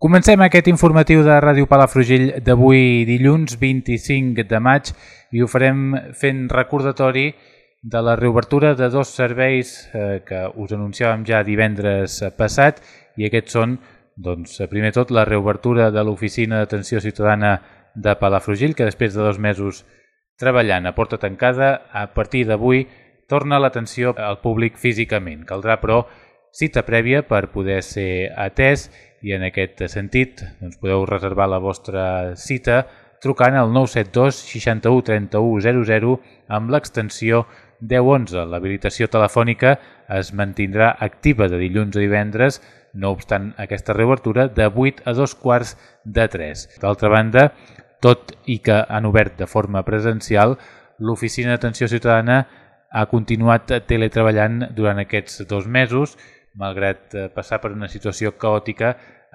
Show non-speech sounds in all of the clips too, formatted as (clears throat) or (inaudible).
Comencem aquest informatiu de Ràdio Palafrugell d'avui dilluns 25 de maig i ho farem fent recordatori de la reobertura de dos serveis eh, que us anunciàvem ja divendres passat i aquests són, doncs, primer tot, la reobertura de l'Oficina d'Atenció Ciutadana de Palafrugell, que després de dos mesos treballant a porta tancada, a partir d'avui torna l'atenció al públic físicament. Caldrà, però, cita prèvia per poder ser atès i en aquest sentit doncs, podeu reservar la vostra cita trucant al 972 61 31 00 amb l'extensió 1011. L'habilitació telefònica es mantindrà activa de dilluns a divendres, no obstant aquesta reobertura, de 8 a 2 quarts de 3. D'altra banda, tot i que han obert de forma presencial, l'Oficina d'Atenció Ciutadana ha continuat teletreballant durant aquests dos mesos malgrat eh, passar per una situació caòtica,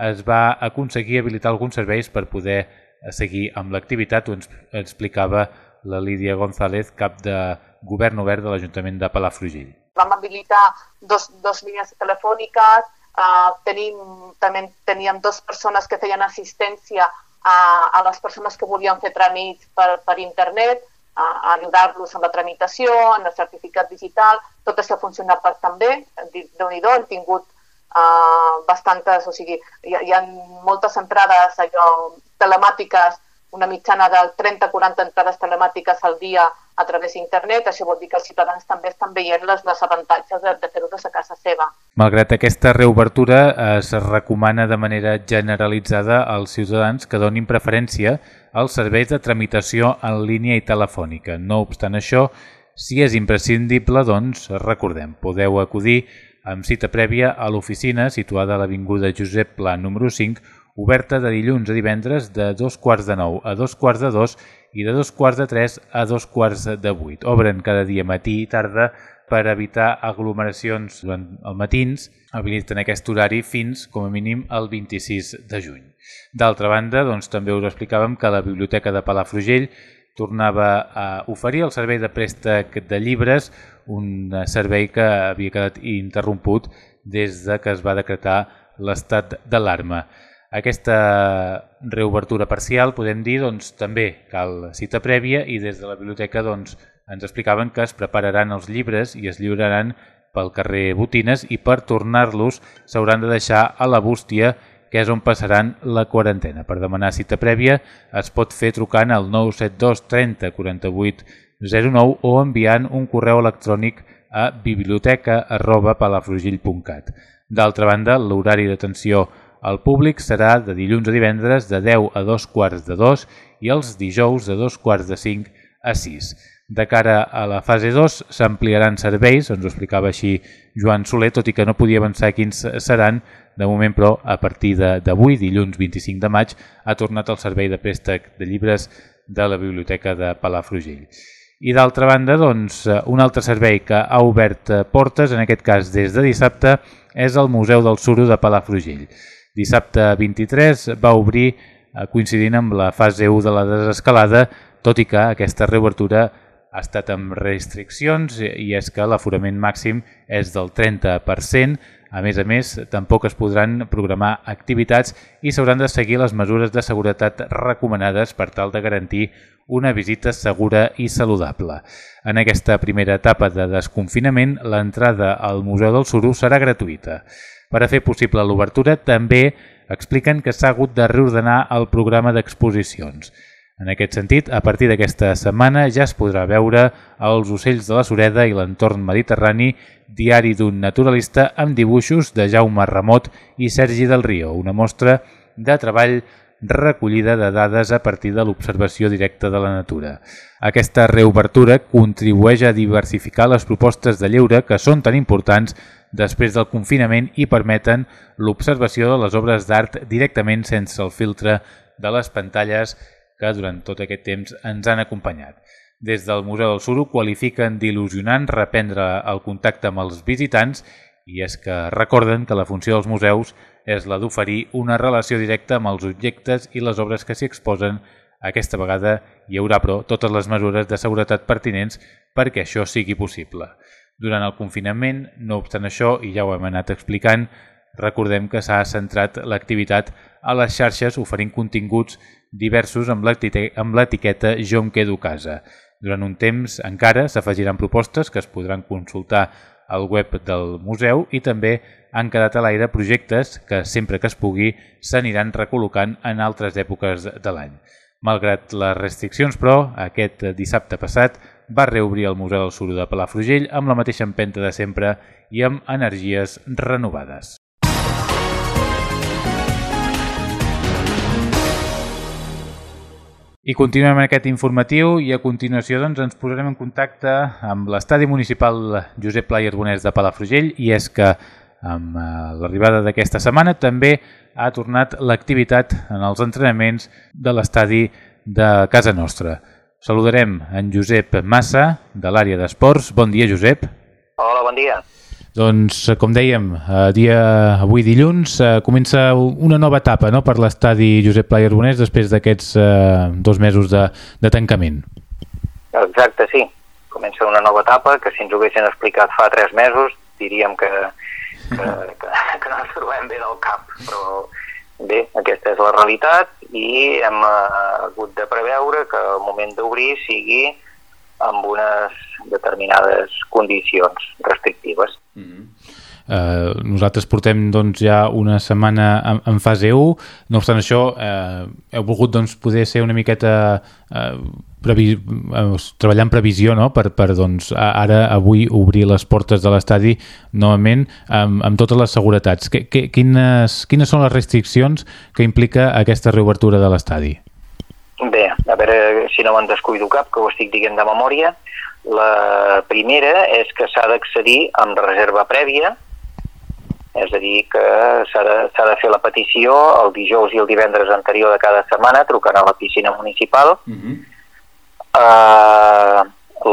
es va aconseguir habilitar alguns serveis per poder eh, seguir amb l'activitat. Ho ens explicava la Lídia González, cap de Govern Obert de l'Ajuntament de Palafrugell. Vam habilitar dos, dos línies telefòniques, uh, tenim, també teníem dues persones que feien assistència a, a les persones que volien fer tràmits per, per internet, ajudar-los en la tramitació, en el certificat digital, tot això ha funcionat bastant bé, déu nhi hem tingut uh, bastantes, o sigui, hi, hi ha moltes entrades allò, telemàtiques una mitjana de 30-40 entrades telemàtiques al dia a través d'internet. Això vol dir que els ciutadans també estan veient les, les avantatges de, de fer-ho des de casa seva. Malgrat aquesta reobertura, es recomana de manera generalitzada als ciutadans que donin preferència als serveis de tramitació en línia i telefònica. No obstant això, si és imprescindible, doncs, recordem, podeu acudir amb cita prèvia a l'oficina situada a l'Avinguda Josep Pla número 5 oberta de dilluns a divendres de dos quarts de nou a dos quarts de dos i de dos quarts de tres a dos quarts de vuit. Obren cada dia matí i tarda per evitar aglomeracions durant el matins, habiliten aquest horari fins, com a mínim, el 26 de juny. D'altra banda, doncs, també us explicàvem que la Biblioteca de Palafrugell tornava a oferir el servei de préstec de llibres, un servei que havia quedat interromput des de que es va decretar l'estat d'alarma. Aquesta reobertura parcial, podem dir, doncs, també cal cita prèvia i des de la biblioteca doncs, ens explicaven que es prepararan els llibres i es lliuraran pel carrer Botines i per tornar-los s'hauran de deixar a la bústia que és on passaran la quarantena. Per demanar cita prèvia es pot fer trucant al 972 30 48 09 o enviant un correu electrònic a biblioteca arroba palafrugell.cat. D'altra banda, l'horari d'atenció el públic serà de dilluns a divendres de 10 a 2 quarts de 2 i els dijous de 2 quarts de 5 a 6. De cara a la fase 2 s'ampliaran serveis, ens ho explicava així Joan Soler, tot i que no podia avançar quins seran, de moment però a partir d'avui, dilluns 25 de maig, ha tornat el servei de préstec de llibres de la Biblioteca de Palafrugell. I d'altra banda, doncs, un altre servei que ha obert portes, en aquest cas des de dissabte, és el Museu del Suro de Palafrugell. Dissabte 23 va obrir eh, coincidint amb la fase 1 de la desescalada, tot i que aquesta reobertura ha estat amb restriccions i és que l'aforament màxim és del 30%. A més a més, tampoc es podran programar activitats i s'hauran de seguir les mesures de seguretat recomanades per tal de garantir una visita segura i saludable. En aquesta primera etapa de desconfinament, l'entrada al Museu del Suro serà gratuïta. Per a fer possible l'obertura, també expliquen que s'ha hagut de reordenar el programa d'exposicions. En aquest sentit, a partir d'aquesta setmana ja es podrà veure els ocells de la Sureda i l'entorn mediterrani, diari d'un naturalista amb dibuixos de Jaume Ramot i Sergi del Rio, una mostra de treball recollida de dades a partir de l'observació directa de la natura. Aquesta reobertura contribueix a diversificar les propostes de lleure que són tan importants després del confinament i permeten l'observació de les obres d'art directament sense el filtre de les pantalles que durant tot aquest temps ens han acompanyat. Des del Museu del Suro qualifiquen d'il·lusionant reprendre el contacte amb els visitants i és que recorden que la funció dels museus és la d'oferir una relació directa amb els objectes i les obres que s'hi exposen. Aquesta vegada hi haurà, però, totes les mesures de seguretat pertinents perquè això sigui possible. Durant el confinament, no obstant això, i ja ho hem anat explicant, recordem que s'ha centrat l'activitat a les xarxes oferint continguts diversos amb l'etiqueta Jo em quedo casa. Durant un temps encara s'afegiran propostes que es podran consultar al web del museu i també han quedat a l'aire projectes que, sempre que es pugui, s'aniran recol·locant en altres èpoques de l'any. Malgrat les restriccions, però, aquest dissabte passat va reobrir el Museu del Suro de Palafrugell amb la mateixa empenta de sempre i amb energies renovades. I continuem aquest informatiu i a continuació doncs, ens posarem en contacte amb l'estadi municipal Josep Pla i Arbonès de Palafrugell i és que amb eh, l'arribada d'aquesta setmana també ha tornat l'activitat en els entrenaments de l'estadi de casa nostra. Saludarem en Josep Massa de l'àrea d'esports. Bon dia, Josep. Hola, bon dia. Doncs, eh, com dèiem, eh, dia avui dilluns eh, comença una nova etapa no?, per l'estadi Josep Pla i Arbonès després d'aquests eh, dos mesos de, de tancament. Exacte, sí. Comença una nova etapa que si ens ho haguessin explicat fa tres mesos diríem que, que, que, que no ens trobem bé del cap, però bé, aquesta és la realitat i hem hagut de preveure que el moment d'obrir sigui amb unes determinades condicions restrictives. Mm. Uh, nosaltres portem doncs, ja una setmana en, en fase 1, no obstant això uh, heu volgut doncs, poder ser una miqueta uh, previ uh, treballar en previsió no? per, per doncs, ara avui obrir les portes de l'estadi novament amb, amb totes les seguretats. Que, que, quines, quines són les restriccions que implica aquesta reobertura de l'estadi? Bé, a veure si no me'n descuido cap, que ho estic dient de memòria. La primera és que s'ha d'accedir amb reserva prèvia, és a dir, que s'ha de, de fer la petició el dijous i el divendres anterior de cada setmana trucant a la piscina municipal. Uh -huh. uh,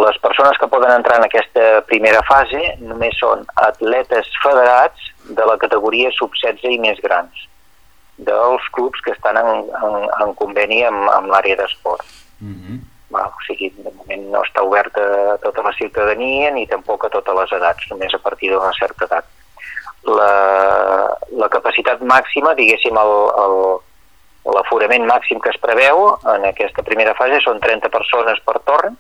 les persones que poden entrar en aquesta primera fase només són atletes federats de la categoria sub-16 i més grans dels clubs que estan en, en, en conveni amb, amb l'àrea d'esport. Mm -hmm. o sigui, de moment no està oberta a tota la ciutadania ni tampoc a totes les edats, només a partir d'una certa edat. La, la capacitat màxima, diguéssim, l'aforament màxim que es preveu en aquesta primera fase són 30 persones per torn,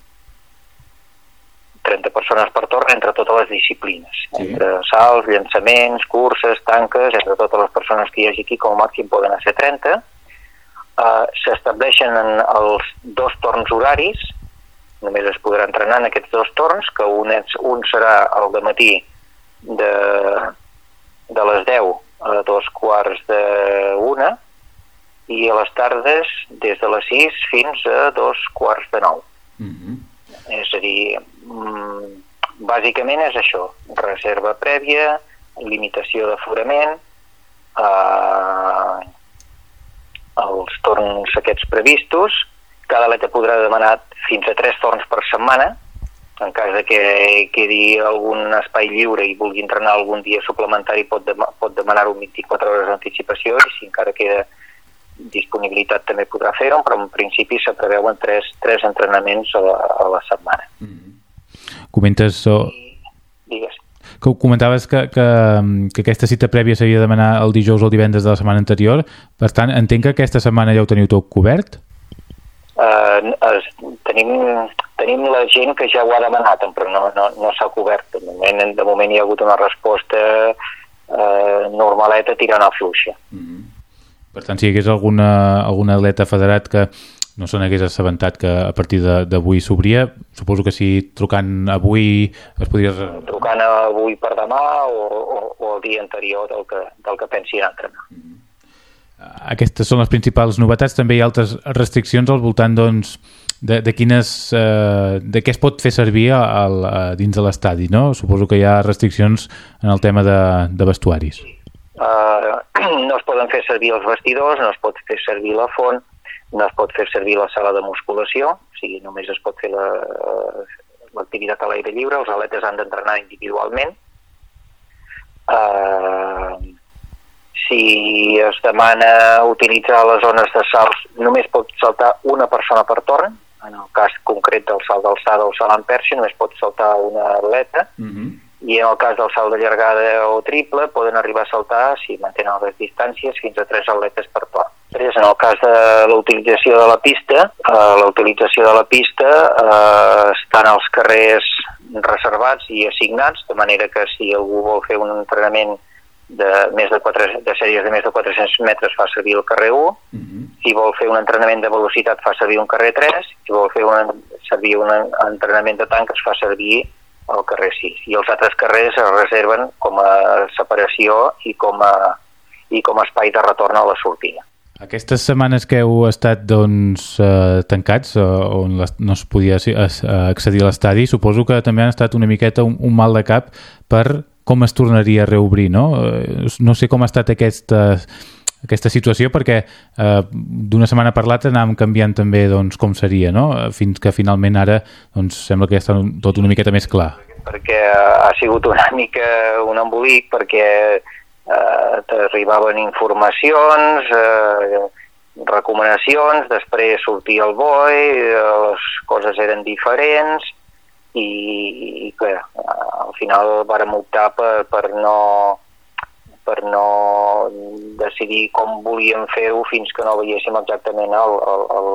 30 persones per torn entre totes les disciplines, sí. entre salts, llançaments, curses, tanques, entre totes les persones que hi hagi aquí, com a màxim poden ser 30. Uh, S'estableixen els dos torns horaris, només es podrà entrenar en aquests dos torns, que un, és, un serà el de matí de, de les 10 a dos quarts de una i a les tardes des de les 6 fins a dos quarts de 9. Mm -hmm. És a dir, mm, bàsicament és això, reserva prèvia, limitació d'aforament, eh, els torns aquests previstos, cada atleta podrà demanar fins a tres torns per setmana, en cas de que quedi algun espai lliure i vulgui entrenar algun dia suplementari pot, dem pot demanar-ho 24 hores d'anticipació i si encara queda disponibilitat també podrà fer-ho, però en principi se preveuen tres, tres entrenaments a la, a la setmana. Mm -hmm. Comentes... O... Digues. Que comentaves que, que, que aquesta cita prèvia s'havia de demanar el dijous o el divendres de la setmana anterior. Per tant, entenc que aquesta setmana ja ho teniu tot cobert? Uh, es, tenim, tenim la gent que ja ho ha demanat, però no, no, no s'ha cobert. De moment, de moment hi ha hagut una resposta uh, normaleta tirant a fluixa. Mm -hmm. Per tant, si hi hagués alguna, alguna atleta federat que no se n'hagués assabentat que a partir d'avui s'obria. Suposo que si trucant avui es podria... Trucant avui per demà o, o, o el dia anterior del que, del que pensi entrenar. Mm -hmm. aquestes són les principals novetats. També hi ha altres restriccions al voltant doncs, de, de, quines, eh, de què es pot fer servir al, a, dins de l'estadi. No? Suposo que hi ha restriccions en el tema de, de vestuaris. Uh, (clears throat) no es poden fer servir els vestidors, no es pot fer servir la font, no es pot fer servir la sala de musculació, o sigui, només es pot fer l'activitat la, a l'aire lliure, els atletes han d'entrenar individualment. Uh, si es demana utilitzar les zones de salts, només pot saltar una persona per torn, en el cas concret del salt d'alçada o salt en perxa només pot saltar una atleta, uh mhm. -huh. i en el cas del salt de llargada o triple poden arribar a saltar, si mantenen les distàncies, fins a tres atletes per torn. Després, en el cas de la utilització de la pista, eh, la utilització de la pista eh, estan als carrers reservats i assignats, de manera que si algú vol fer un entrenament de, més de, 4, de sèries de més de 400 metres fa servir el carrer 1, uh -huh. si vol fer un entrenament de velocitat fa servir un carrer 3, si vol fer un, servir un entrenament de tanc es fa servir el carrer 6. I els altres carrers es reserven com a separació i com a, i com a espai de retorn a la sortida. Aquestes setmanes que heu estat doncs, eh, tancats, eh, on les, no es podia accedir a l'estadi, suposo que també han estat una miqueta un, un mal de cap per com es tornaria a reobrir, no? Eh, no sé com ha estat aquesta, aquesta situació perquè eh, d'una setmana per l'altra anàvem canviant també doncs, com seria, no? fins que finalment ara doncs, sembla que ja està tot una miqueta més clar. Perquè ha sigut una mica un embolic perquè eh, t'arribaven informacions, eh, recomanacions, després sortia el boi, eh, les coses eren diferents, i, i que al final vàrem optar per, per no per no decidir com volíem fer-ho fins que no veiéssim exactament el, el, el,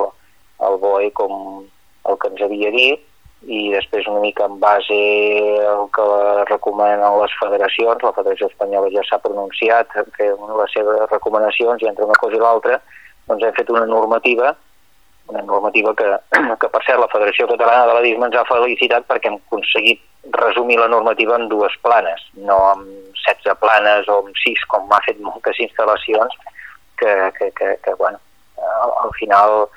el BOE com el que ens havia dit i després una mica en base al que recomanen les federacions, la Federació Espanyola ja s'ha pronunciat, que les seves recomanacions i entre una cosa i l'altra doncs hem fet una normativa una normativa que, (clears throat) que per cert la Federació Catalana de l'Adisme ens ha felicitat perquè hem aconseguit resumir la normativa en dues planes, no en 16 planes o en 6 com m'ha fet moltes instal·lacions que, que, que, que bueno, al, al final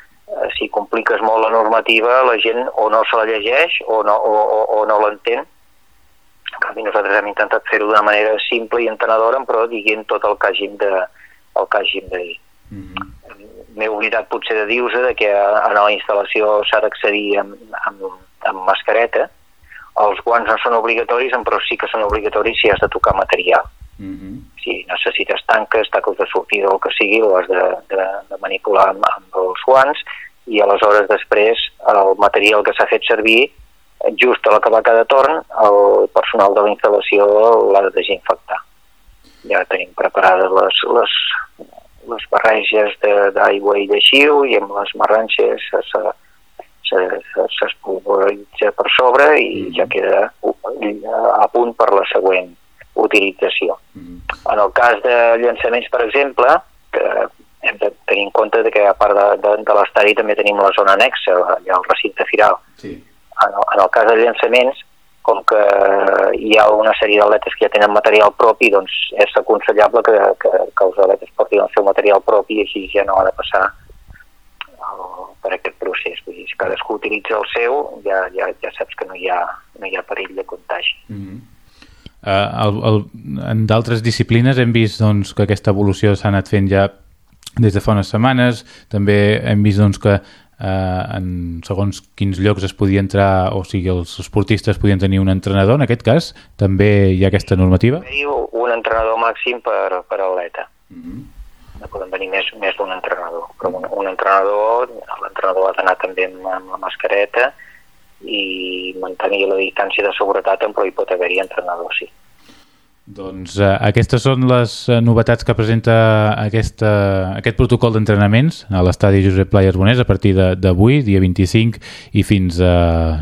si compliques molt la normativa la gent o no se la llegeix o no, o, o, o no l'entén en canvi nosaltres hem intentat fer-ho d'una manera simple i entenedora però diguent tot el que hàgim de, el que hàgim de dir. Mm -hmm m'he oblidat potser de dir-vos de que a la instal·lació s'ha d'accedir amb, amb, amb mascareta. Els guants no són obligatoris, però sí que són obligatoris si has de tocar material. Mm -hmm. Si necessites tanques, tacos de sortida o el que sigui, ho has de, de, de manipular amb, amb els guants i aleshores després el material que s'ha fet servir just a l'acabar cada torn el personal de la instal·lació l'ha de desinfectar. Ja tenim preparades les, les, les barreges d'aigua i de xiu i amb les marranxes s'espulveritza per sobre i mm -hmm. ja queda a punt per la següent utilització. Mm. En el cas de llançaments, per exemple, que hem de tenir en compte que a part de, de, de l'estadi també tenim la zona anexa, allà al recinte firal. Sí. En, el, en el cas de llançaments, com que hi ha una sèrie d'atletes que ja tenen material propi, doncs és aconsellable que, que, que els atletes portin el seu material propi i així ja no ha de passar el, per aquest procés. Vull dir, si cadascú utilitza el seu, ja, ja, ja saps que no hi ha, no hi ha perill de contagi. Mm -hmm. Uh, el, el, en d'altres disciplines hem vist doncs, que aquesta evolució s'ha anat fent ja des de fa unes setmanes. També hem vist doncs, que eh, en segons quins llocs es podia entrar, o sigui, els esportistes podien tenir un entrenador, en aquest cas també hi ha aquesta normativa? Un entrenador màxim per, per atleta. Mm -hmm. No poden venir més, més d'un entrenador, però un, un entrenador, l'entrenador ha d'anar també amb, amb la mascareta i mantenir la distància de seguretat, però hi pot haver-hi entrenador, sí. Doncs eh, aquestes són les eh, novetats que presenta aquesta, aquest protocol d'entrenaments a l'estadi Josep Pla i Arbonés a partir d'avui, dia 25, i fins a,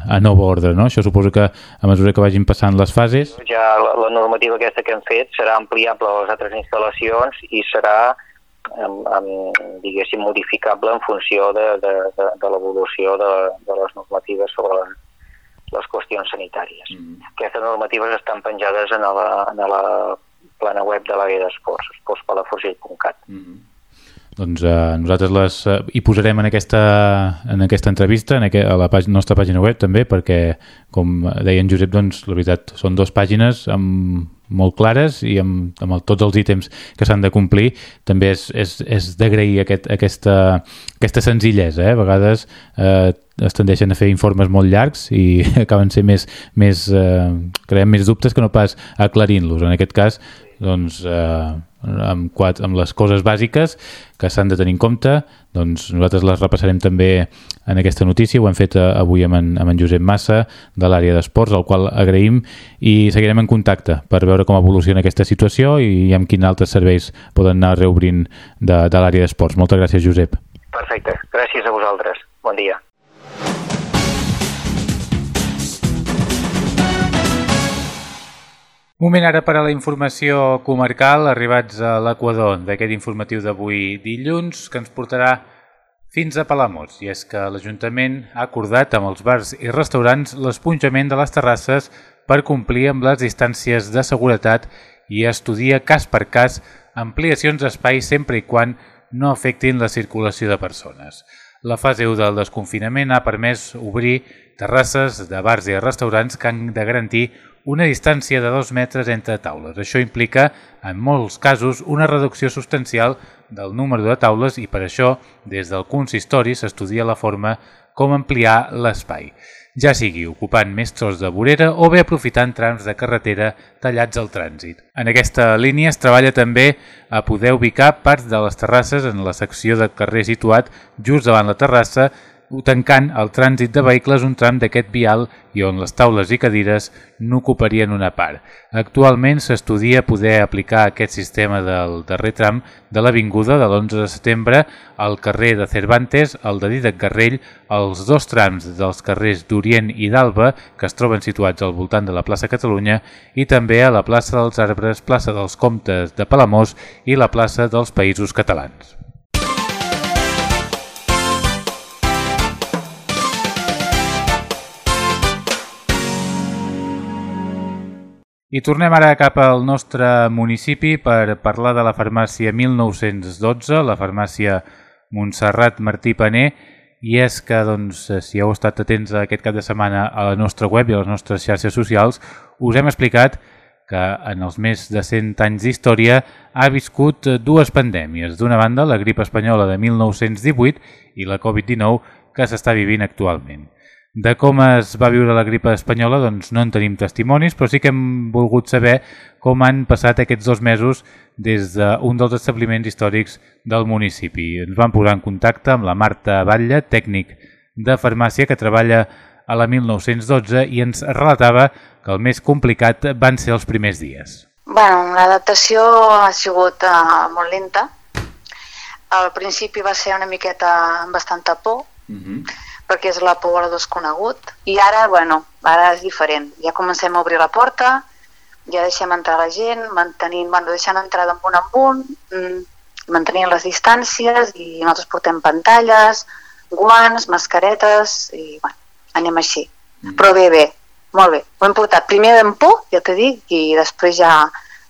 a nova ordre. No? Això suposo que a mesura que vagin passant les fases... Ja la, la normativa aquesta que hem fet serà ampliable a les altres instal·lacions i serà amb, amb, diguéssim, modificable en funció de, de, de, de l'evolució de, de les normatives sobre les qüestions sanitàries. Mm -hmm. Aquestes normatives estan penjades en la, en la plana web de la guia d'esports, esportspalaforgell.cat. Mm -hmm. Doncs eh, nosaltres les eh, hi posarem en aquesta, en aquesta entrevista en aqu a la pàgina, nostra pàgina web també perquè, com deia en Josep, doncs, la veritat són dues pàgines amb molt clares i amb, amb el, tots els ítems que s'han de complir també és, és, és d'agrair aquest, aquesta, aquesta senzillesa eh? a vegades eh, es tendeixen a fer informes molt llargs i (laughs) acaben ser més, més eh, creem més dubtes que no pas aclarint-los en aquest cas doncs eh, amb, quatre, amb les coses bàsiques que s'han de tenir en compte, doncs nosaltres les repassarem també en aquesta notícia, ho hem fet eh, avui amb en, amb en Josep Massa de l'àrea d'esports, al qual agraïm i seguirem en contacte per veure com evoluciona aquesta situació i amb quins altres serveis poden anar reobrint de, de l'àrea d'esports. Moltes gràcies, Josep. Perfecte, gràcies a vosaltres. Bon dia. Moment ara per a la informació comarcal, arribats a l'Equador d'aquest informatiu d'avui dilluns, que ens portarà fins a Palamós. I és que l'Ajuntament ha acordat amb els bars i restaurants l'esponjament de les terrasses per complir amb les distàncies de seguretat i estudia cas per cas ampliacions d'espai sempre i quan no afectin la circulació de persones. La fase 1 del desconfinament ha permès obrir terrasses de bars i restaurants que han de garantir una distància de dos metres entre taules. Això implica, en molts casos, una reducció substancial del número de taules i per això, des del consistori, s'estudia la forma com ampliar l'espai, ja sigui ocupant més tros de vorera o bé aprofitant trams de carretera tallats al trànsit. En aquesta línia es treballa també a poder ubicar parts de les terrasses en la secció de carrer situat just davant la terrassa tancant el trànsit de vehicles un tram d'aquest vial i on les taules i cadires no ocuparien una part. Actualment s'estudia poder aplicar aquest sistema del darrer tram de l'Avinguda de l'11 de setembre al carrer de Cervantes, el de Didac Garrell, els dos trams dels carrers d'Orient i d'Alba, que es troben situats al voltant de la plaça Catalunya, i també a la plaça dels Arbres, plaça dels Comtes de Palamós i la plaça dels Països Catalans. I tornem ara cap al nostre municipi per parlar de la farmàcia 1912, la farmàcia Montserrat Martí Paner, i és que, doncs, si heu estat atents aquest cap de setmana a la nostra web i a les nostres xarxes socials, us hem explicat que en els més de 100 anys d'història ha viscut dues pandèmies. D'una banda, la grip espanyola de 1918 i la Covid-19 que s'està vivint actualment. De com es va viure la gripa espanyola doncs no en tenim testimonis, però sí que hem volgut saber com han passat aquests dos mesos des d'un dels establiments històrics del municipi. Ens vam posar en contacte amb la Marta Batlle, tècnic de farmàcia que treballa a la 1912 i ens relatava que el més complicat van ser els primers dies. Bueno, l'adaptació ha sigut uh, molt lenta. Al principi va ser una miqueta amb bastanta por, uh mhm. -huh perquè és la por al desconegut. I ara, bueno, ara és diferent. Ja comencem a obrir la porta, ja deixem entrar la gent, mantenint, bueno, deixant entrar d'un punt en punt, mm, mantenint les distàncies i nosaltres portem pantalles, guants, mascaretes i, bueno, anem així. Mm. Però bé, bé, molt bé. Ho hem portat primer d'en por, ja t'he dit, i després ja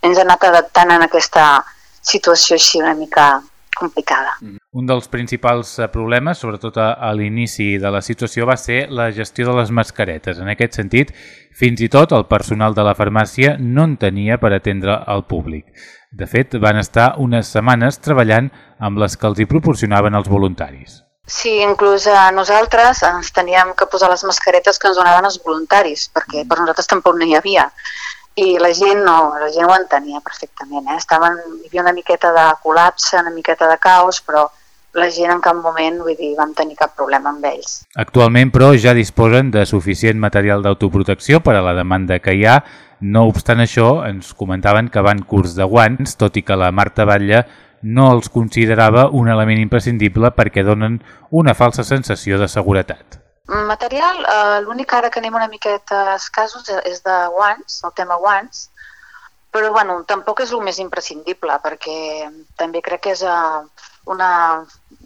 ens hem anat adaptant en aquesta situació així una mica complicada. Un dels principals eh, problemes, sobretot a, a l'inici de la situació, va ser la gestió de les mascaretes. En aquest sentit, fins i tot el personal de la farmàcia no en tenia per atendre al públic. De fet, van estar unes setmanes treballant amb les que els hi proporcionaven els voluntaris. Sí, inclús a nosaltres ens teníem que posar les mascaretes que ens donaven els voluntaris, perquè per nosaltres tampoc no hi havia i la gent no, la gent ho entenia perfectament, eh? Estaven, hi havia una miqueta de col·lapse, una miqueta de caos, però la gent en cap moment, vull dir, vam tenir cap problema amb ells. Actualment, però, ja disposen de suficient material d'autoprotecció per a la demanda que hi ha. No obstant això, ens comentaven que van curs de guants, tot i que la Marta Batlle no els considerava un element imprescindible perquè donen una falsa sensació de seguretat. Material, eh, l'únic ara que anem una miqueta escassos és de guants, el tema guants, però bueno, tampoc és el més imprescindible perquè també crec que és uh, una...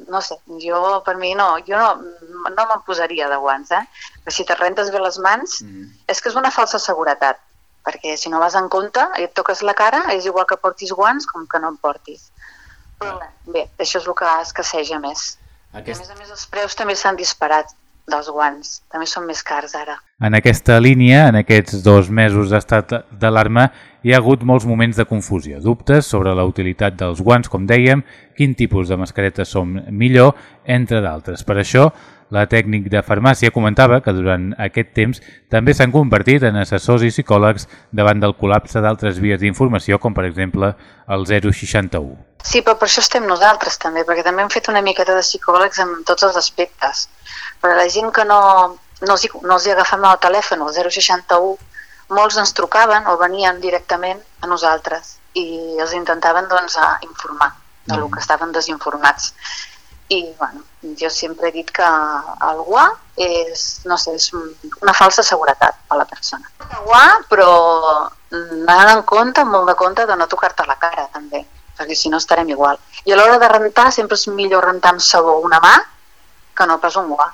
no sé, jo per mi no, jo no, no me'n posaria de guants, eh? Però si te rentes bé les mans, mm. és que és una falsa seguretat, perquè si no vas en compte i et toques la cara, és igual que portis guants com que no en portis. Però bé, això és el que escasseja més. Aquest... A més a més, els preus també s'han disparat dels guants. També són més cars ara. En aquesta línia, en aquests dos mesos d'estat d'alarma, hi ha hagut molts moments de confusió, dubtes sobre la utilitat dels guants, com dèiem, quin tipus de mascaretes són millor, entre d'altres. Per això, la tècnic de farmàcia comentava que durant aquest temps també s'han convertit en assessors i psicòlegs davant del col·lapse d'altres vies d'informació, com per exemple el 061. Sí, però per això estem nosaltres també, perquè també hem fet una miqueta de psicòlegs en tots els aspectes. Per a la gent que no, no, els, no els hi agafem el telèfon, el 061, molts ens trucaven o venien directament a nosaltres i els intentaven doncs, informar de lo mm. que estaven desinformats i bueno, jo sempre he dit que el guà és, no sé, és una falsa seguretat a la persona. Guà, però anant en compte, molt de compte de no tocar-te la cara també, perquè si no estarem igual. I a l'hora de rentar sempre és millor rentar amb sabó una mà que no pas un guà,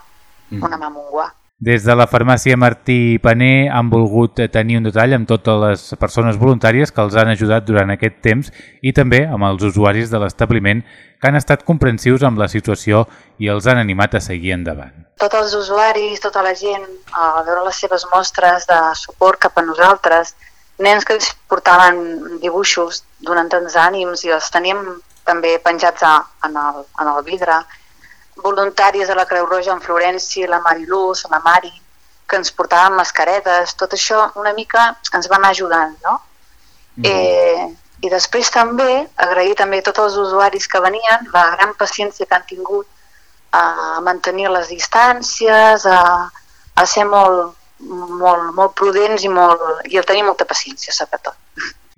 mm. una mà amb un guà. Des de la farmàcia Martí Paner han volgut tenir un detall amb totes les persones voluntàries que els han ajudat durant aquest temps i també amb els usuaris de l'establiment que han estat comprensius amb la situació i els han animat a seguir endavant. Tots els usuaris, tota la gent, a veure les seves mostres de suport cap a nosaltres, nens que ens portaven dibuixos donant tants ànims i els teníem també penjats a, en, el, en el vidre, voluntaris de la Creu Roja en Florència, la Mariluz, la Mari, que ens portaven mascaretes, tot això una mica ens va anar ajudant, no? Mm. Eh, I després també agrair també a tots els usuaris que venien la gran paciència que han tingut a mantenir les distàncies, a, a ser molt, molt, molt prudents i, molt, i a tenir molta paciència, sobretot.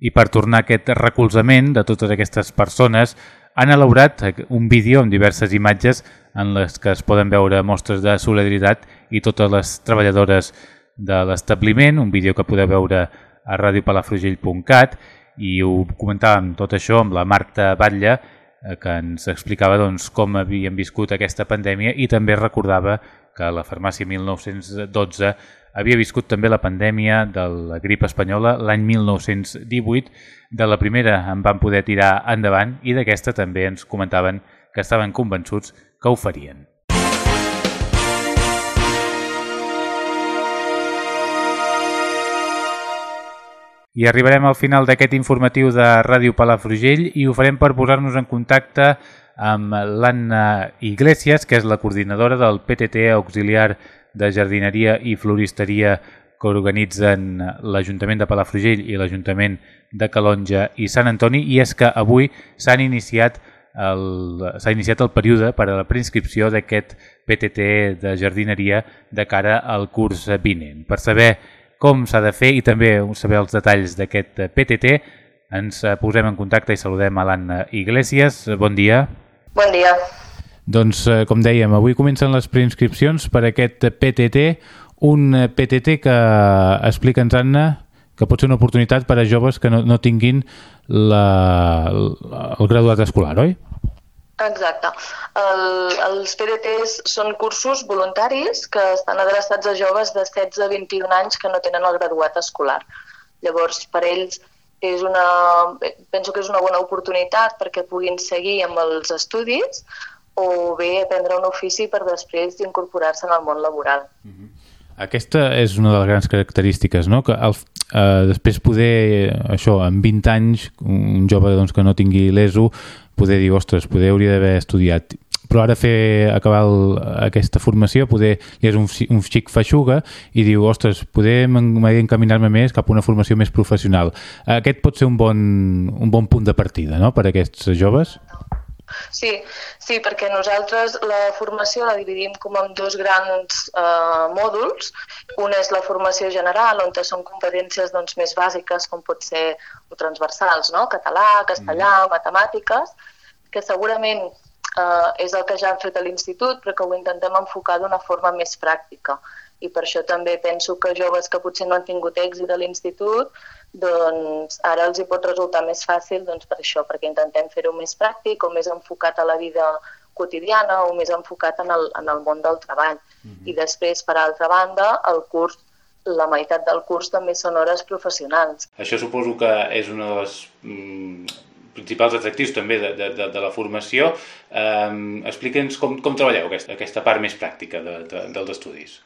I per tornar a aquest recolzament de totes aquestes persones, han elaborat un vídeo amb diverses imatges en les que es poden veure mostres de solidaritat i totes les treballadores de l'establiment, un vídeo que podeu veure a radiopalafrugell.cat i ho comentàvem tot això amb la Marta Batlle, eh, que ens explicava doncs, com havien viscut aquesta pandèmia i també recordava que la farmàcia 1912 havia viscut també la pandèmia de la grip espanyola l'any 1918. De la primera en van poder tirar endavant i d'aquesta també ens comentaven que estaven convençuts que ho farien. I arribarem al final d'aquest informatiu de Ràdio Palafrugell i ho farem per posar-nos en contacte amb l'Anna Iglesias, que és la coordinadora del PTT auxiliar de jardineria i floristeria que organitzen l'Ajuntament de Palafrugell i l'Ajuntament de Calonja i Sant Antoni i és que avui s'han iniciat s'ha iniciat el període per a la preinscripció d'aquest PTT de jardineria de cara al curs vinent. Per saber com s'ha de fer i també saber els detalls d'aquest PTT, ens posem en contacte i saludem a l'Anna Iglesias. Bon dia. Bon dia. Doncs, eh, com dèiem, avui comencen les preinscripcions per aquest PTT, un PTT que, explica'ns, Anna, que pot ser una oportunitat per a joves que no, no tinguin la, el graduat escolar, oi? Exacte. El, els PDTs són cursos voluntaris que estan adreçats a joves de 16 a 21 anys que no tenen el graduat escolar. Llavors, per ells és una, penso que és una bona oportunitat perquè puguin seguir amb els estudis o bé aprendre un ofici per després incorporar-se en el món laboral. Uh -huh. Aquesta és una de les grans característiques, no? que el, eh, després poder, això, en 20 anys, un jove doncs, que no tingui l'ESO, poder dir, ostres, poder hauria d'haver estudiat però ara fer acabar el, aquesta formació poder, ja és un, un xic feixuga i diu, ostres, poder encaminar-me més cap a una formació més professional. Aquest pot ser un bon, un bon punt de partida no?, per a aquests joves? Sí, sí, perquè nosaltres la formació la dividim com en dos grans eh, mòduls. Un és la formació general, on són competències doncs, més bàsiques, com pot ser o transversals, no? català, castellà, mm. matemàtiques, que segurament eh, és el que ja han fet a l'institut, però que ho intentem enfocar d'una forma més pràctica. I per això també penso que joves que potser no han tingut èxit a l'institut doncs ara els hi pot resultar més fàcil doncs, per això, perquè intentem fer-ho més pràctic o més enfocat a la vida quotidiana o més enfocat en el, en el món del treball. Mm -hmm. I després, per altra banda, el curs la meitat del curs també són hores professionals. Això suposo que és una de les mm, principals atractius també de, de, de, de la formació. Eh, Explica'ns com, com treballeu aquesta, aquesta part més pràctica de, de, dels estudis.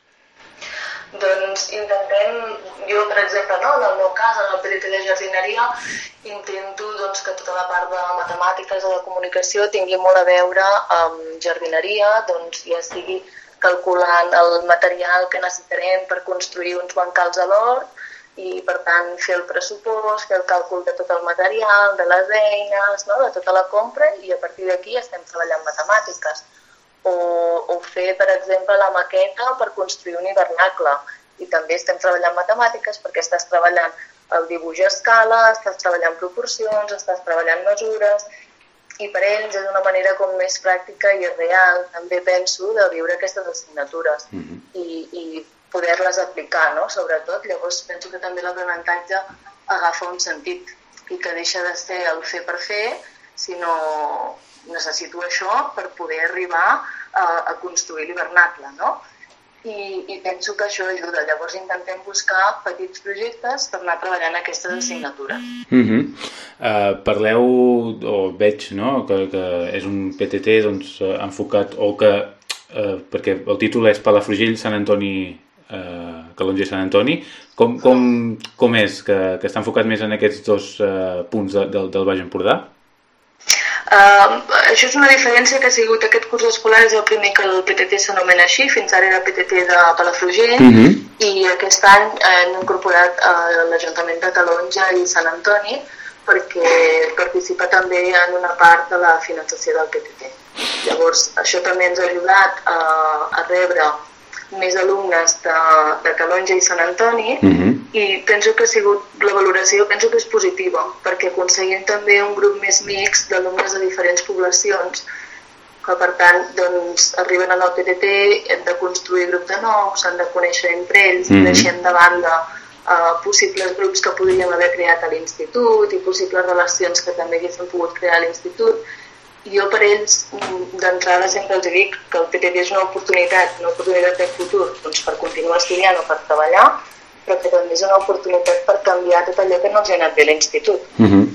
Doncs intentem, jo per exemple, no, en el meu cas, en el PDT de jardineria, intento doncs, que tota la part de matemàtiques o de comunicació tingui molt a veure amb jardineria, doncs ja sigui calculant el material que necessitarem per construir uns bancals a l'hort i per tant fer el pressupost, fer el càlcul de tot el material, de les eines, no? de tota la compra i a partir d'aquí estem treballant matemàtiques o, o fer, per exemple, la maqueta per construir un hivernacle. I també estem treballant matemàtiques perquè estàs treballant el dibuix a escala, estàs treballant proporcions, estàs treballant mesures, i per ells és una manera com més pràctica i real, també penso, de viure aquestes assignatures mm -hmm. i, i poder-les aplicar, no? sobretot. Llavors penso que també l'aprenentatge agafa un sentit i que deixa de ser el fer per fer, sinó necessito això per poder arribar a, a construir l'hivernacle, no? I, i penso que això ajuda. Llavors intentem buscar petits projectes per anar treballant aquestes assignatures. Mm -hmm. uh, parleu, o veig no, que, que és un PTT doncs, enfocat, o que, uh, perquè el títol és Palafrugell, Sant Antoni, uh, Calonge Sant Antoni, com, com, com és que, que està enfocat més en aquests dos uh, punts de, del, del Baix Empordà? Uh, això és una diferència que ha sigut aquest curs escolar és el primer que el PTT s'anomena així, fins ara era PTT de Palafrugell uh -huh. i aquest any hem incorporat uh, l'Ajuntament de Calonja i Sant Antoni perquè participa també en una part de la finançació del PTT. Llavors, això també ens ha ajudat a, a rebre més alumnes de, de Calonja i Sant Antoni uh -huh. I penso que ha sigut la valoració penso que és positiva perquè aconseguim també un grup més mix d'alumnes de diferents poblacions que per tant doncs, arriben al PTT, hem de construir grup de nous, s'han de conèixer entre ells, mm -hmm. deixem de banda uh, possibles grups que podríem haver creat a l'institut i possibles relacions que també haguéssim pogut crear a l'institut jo per ells d'entrada sempre els dic que el PTT és una oportunitat, una oportunitat de futur doncs per continuar estudiant o per treballar, però que també és una oportunitat per canviar tot allò que no els ha anat bé a l'institut. Uh mhm. -huh.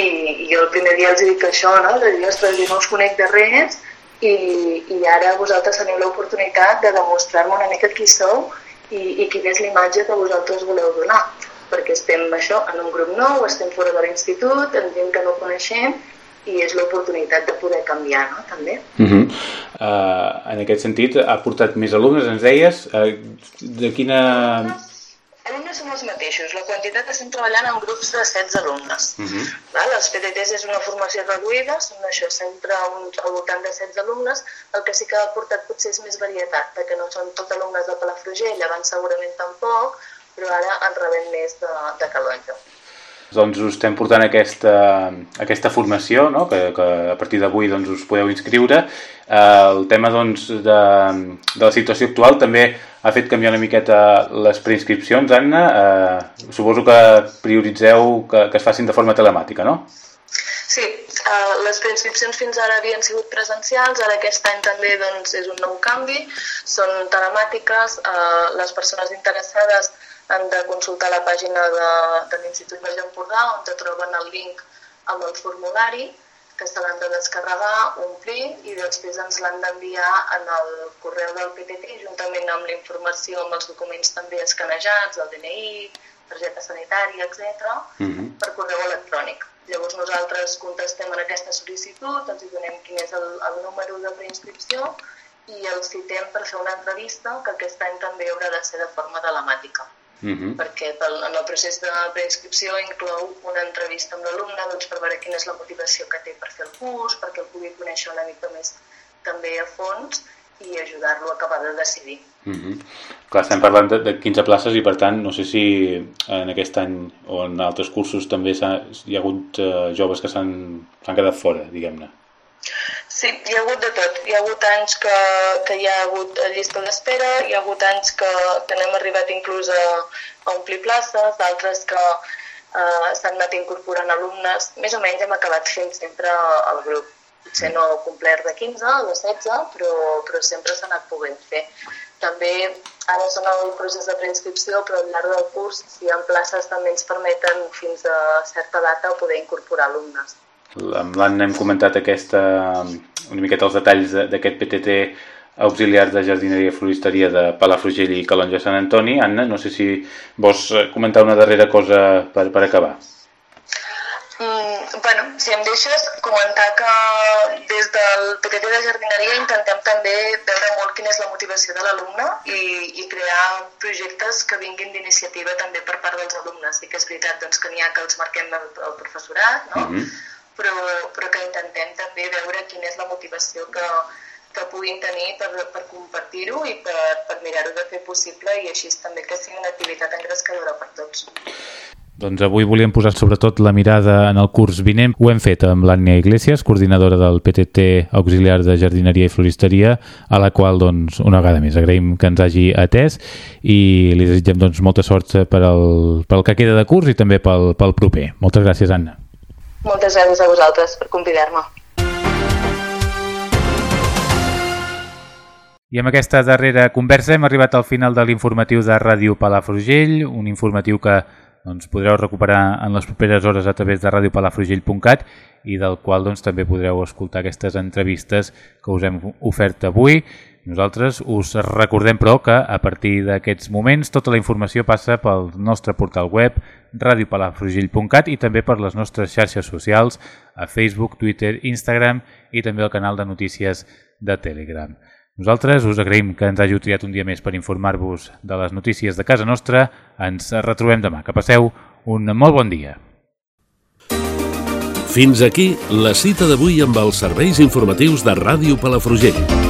I, I jo el primer dia els dic això, no? de dir, ostres, jo no us conec de res i, i ara vosaltres teniu l'oportunitat de demostrar-me una mica qui sou i, i quina és l'imatge que vosaltres voleu donar perquè estem això en un grup nou, estem fora de l'institut, en gent que no coneixem i és l'oportunitat de poder canviar, no?, també. Uh -huh. uh, en aquest sentit, ha portat més alumnes, ens deies, uh, de quina... Alumnes són els mateixos, la quantitat estem treballant en grups de 16 alumnes. Uh -huh. Val? Els PTTs és una formació reduïda, són això sempre un, al voltant de 16 alumnes, el que sí que ha portat potser és més varietat, perquè no són tots alumnes de Palafrugell, abans segurament tampoc, però ara en rebem més de, de Calonja doncs us estem portant aquesta, aquesta formació, no? que, que a partir d'avui doncs, us podeu inscriure. Eh, el tema doncs, de, de la situació actual també ha fet canviar una miqueta les preinscripcions, Anna. Eh, suposo que prioritzeu que, que es facin de forma telemàtica, no? Sí, uh, les preinscripcions fins ara havien sigut presencials, ara aquest any també doncs, és un nou canvi, són telemàtiques, uh, les persones interessades han de consultar la pàgina de, de l'Institut Baix Empordà on te troben el link amb el formulari que se l'han de descarregar, omplir i després ens l'han d'enviar en el correu del PTT juntament amb la informació, amb els documents també escanejats, el DNI, targeta sanitària, etc., mm -hmm. per correu electrònic. Llavors nosaltres contestem en aquesta sol·licitud, ens hi donem quin és el, el número de preinscripció i el citem per fer una entrevista que aquest any també haurà de ser de forma telemàtica. Uh -huh. perquè pel, en el procés de preinscripció inclou una entrevista amb l'alumne doncs, per veure quina és la motivació que té per fer el curs, perquè el pugui conèixer una mica més també a fons i ajudar-lo a acabar de decidir. Uh -huh. Clar, estem parlant de, de 15 places i per tant no sé si en aquest any o en altres cursos també ha, hi ha hagut uh, joves que s'han quedat fora, diguem-ne. Sí, hi ha hagut de tot. Hi ha hagut anys que, que hi ha hagut llista d'espera, hi ha hagut anys que, que n'hem arribat inclús a, a omplir places, d'altres que eh, s'han anat incorporant alumnes. Més o menys hem acabat fent sempre el grup. Potser no complet de 15 o de 16, però, però sempre s'ha anat podent fer. També ara són el procés de preinscripció, però al llarg del curs, si hi ha places, també ens permeten fins a certa data poder incorporar alumnes. Amb l'Anna hem comentat aquesta, una miqueta els detalls d'aquest PTT auxiliar de jardineria i floristeria de Palafrugell i Calonja Sant Antoni. Anna, no sé si vols comentar una darrera cosa per, per acabar. Mm, bueno, si em deixes comentar que des del PTT de jardineria intentem també veure molt quina és la motivació de l'alumne i, i crear projectes que vinguin d'iniciativa també per part dels alumnes. Sí que és veritat doncs, que n'hi ha que els marquem el, el professorat, no? Mm -hmm. Però, però que intentem també veure quina és la motivació que, que puguin tenir per, per compartir-ho i per, per mirar-ho de fer possible i així també que sigui una activitat engrescadora per tots. Doncs avui volíem posar sobretot la mirada en el curs vinent. Ho hem fet amb l'Ània Iglesias, coordinadora del PTT Auxiliar de Jardineria i Floristeria, a la qual doncs, una vegada més agraïm que ens hagi atès i li desitgem doncs, molta sort per pel que queda de curs i també pel, pel proper. Moltes gràcies, Anna. Moltes gràcies a vosaltres per convidar-me. I amb aquesta darrera conversa hem arribat al final de l'informatiu de Ràdio Palafrugell, un informatiu que doncs, podreu recuperar en les properes hores a través de radiopalafrugell.cat i del qual doncs, també podreu escoltar aquestes entrevistes que us hem ofert avui. Nosaltres us recordem, però, que a partir d'aquests moments tota la informació passa pel nostre portal web radiopalafrugell.cat i també per les nostres xarxes socials a Facebook, Twitter, Instagram i també el canal de notícies de Telegram. Nosaltres us agraïm que ens hàgiu triat un dia més per informar-vos de les notícies de casa nostra. Ens retrobem demà. Que passeu un molt bon dia. Fins aquí la cita d'avui amb els serveis informatius de Ràdio Palafrugell.